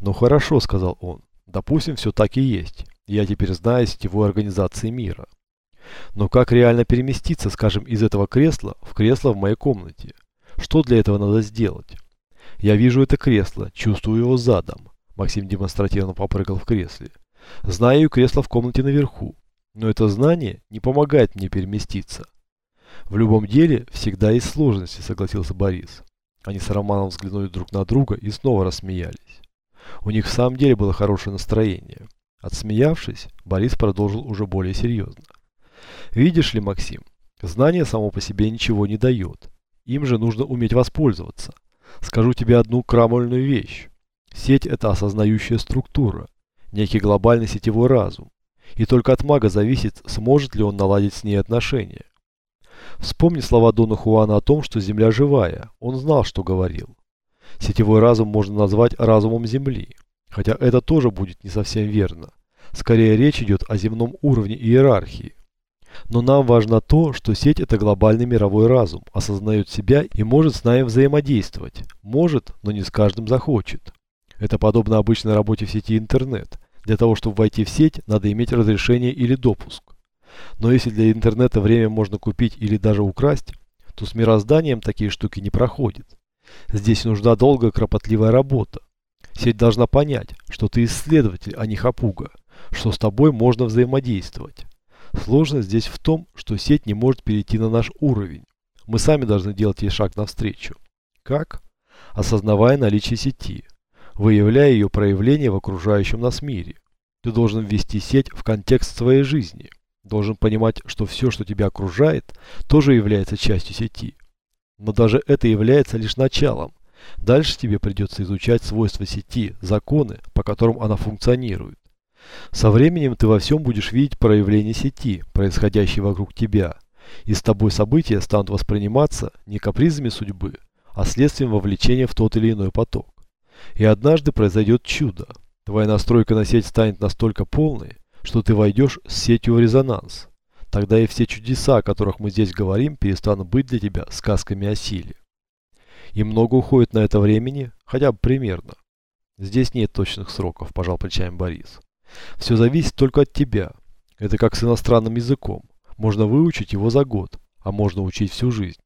«Ну хорошо», — сказал он. «Допустим, все так и есть. Я теперь знаю сетевой организации мира. Но как реально переместиться, скажем, из этого кресла в кресло в моей комнате? Что для этого надо сделать? Я вижу это кресло, чувствую его задом. Максим демонстративно попрыгал в кресле. Знаю кресло в комнате наверху. Но это знание не помогает мне переместиться. В любом деле всегда есть сложности, согласился Борис. Они с Романом взглянули друг на друга и снова рассмеялись. У них в самом деле было хорошее настроение. Отсмеявшись, Борис продолжил уже более серьезно. Видишь ли, Максим, знание само по себе ничего не дает. Им же нужно уметь воспользоваться. Скажу тебе одну крамольную вещь. Сеть – это осознающая структура, некий глобальный сетевой разум. И только от мага зависит, сможет ли он наладить с ней отношения. Вспомни слова Дона Хуана о том, что Земля живая. Он знал, что говорил. Сетевой разум можно назвать разумом Земли. Хотя это тоже будет не совсем верно. Скорее речь идет о земном уровне иерархии. Но нам важно то, что сеть это глобальный мировой разум, осознает себя и может с нами взаимодействовать. Может, но не с каждым захочет. Это подобно обычной работе в сети интернет. Для того, чтобы войти в сеть, надо иметь разрешение или допуск. Но если для интернета время можно купить или даже украсть, то с мирозданием такие штуки не проходят. Здесь нужна долгая кропотливая работа. Сеть должна понять, что ты исследователь, а не хапуга, что с тобой можно взаимодействовать. Сложность здесь в том, что сеть не может перейти на наш уровень. Мы сами должны делать ей шаг навстречу. Как? Осознавая наличие сети, выявляя ее проявление в окружающем нас мире. Ты должен ввести сеть в контекст своей жизни. Должен понимать, что все, что тебя окружает, тоже является частью сети. Но даже это является лишь началом. Дальше тебе придется изучать свойства сети, законы, по которым она функционирует. Со временем ты во всем будешь видеть проявление сети, происходящей вокруг тебя, и с тобой события станут восприниматься не капризами судьбы, а следствием вовлечения в тот или иной поток. И однажды произойдет чудо. Твоя настройка на сеть станет настолько полной, что ты войдешь с сетью в резонанс. Тогда и все чудеса, о которых мы здесь говорим, перестанут быть для тебя сказками о силе. И много уходит на это времени, хотя бы примерно. Здесь нет точных сроков, пожал плечами Борис. Все зависит только от тебя. Это как с иностранным языком. Можно выучить его за год, а можно учить всю жизнь.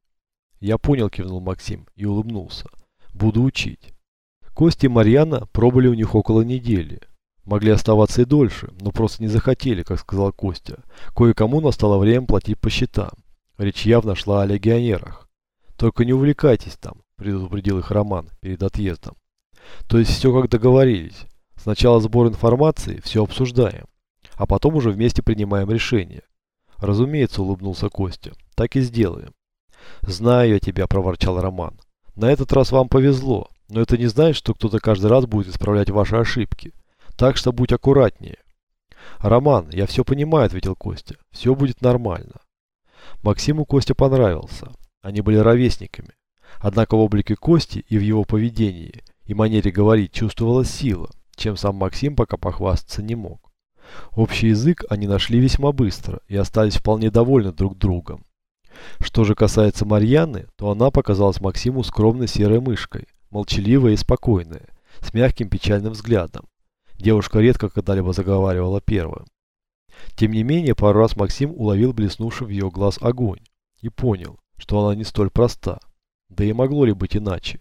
Я понял, кивнул Максим и улыбнулся. Буду учить. Кости и Марьяна пробыли у них около недели. Могли оставаться и дольше, но просто не захотели, как сказал Костя. Кое-кому настало время платить по счетам. Речь явно шла о легионерах. Только не увлекайтесь там, предупредил их Роман перед отъездом. То есть все как договорились. Сначала сбор информации, все обсуждаем, а потом уже вместе принимаем решение. Разумеется, улыбнулся Костя. Так и сделаем. Знаю я тебя, проворчал Роман. На этот раз вам повезло, но это не значит, что кто-то каждый раз будет исправлять ваши ошибки. Так что будь аккуратнее. Роман, я все понимаю, ответил Костя. Все будет нормально. Максиму Костя понравился. Они были ровесниками. Однако в облике Кости и в его поведении и манере говорить чувствовалась сила, чем сам Максим пока похвастаться не мог. Общий язык они нашли весьма быстро и остались вполне довольны друг другом. Что же касается Марьяны, то она показалась Максиму скромной серой мышкой, молчаливая и спокойная, с мягким печальным взглядом. Девушка редко когда-либо заговаривала первым. Тем не менее, пару раз Максим уловил блеснувший в ее глаз огонь и понял, что она не столь проста. Да и могло ли быть иначе?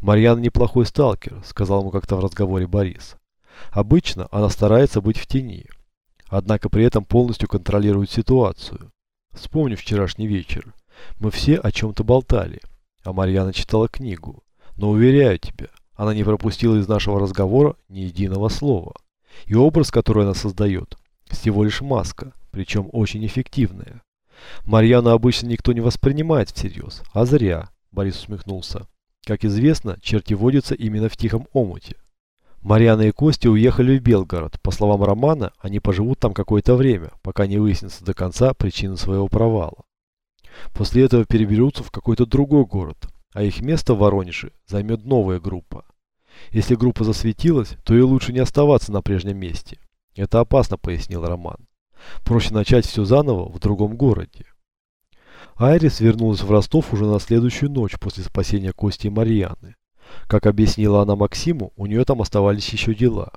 «Марьяна неплохой сталкер», — сказал ему как-то в разговоре Борис. «Обычно она старается быть в тени, однако при этом полностью контролирует ситуацию. Вспомни вчерашний вечер. Мы все о чем-то болтали, а Марьяна читала книгу. Но уверяю тебя, она не пропустила из нашего разговора ни единого слова. И образ, который она создает, всего лишь маска, причем очень эффективная. Марьяну обычно никто не воспринимает всерьез, а зря, Борис усмехнулся. Как известно, черти водятся именно в тихом омуте. Марьяна и Костя уехали в Белгород. По словам Романа, они поживут там какое-то время, пока не выяснится до конца причина своего провала. После этого переберутся в какой-то другой город, а их место в Воронеже займет новая группа. Если группа засветилась, то и лучше не оставаться на прежнем месте. Это опасно, пояснил Роман. Проще начать все заново в другом городе. Айрис вернулась в Ростов уже на следующую ночь после спасения Кости и Марьяны. Как объяснила она Максиму, у нее там оставались еще дела.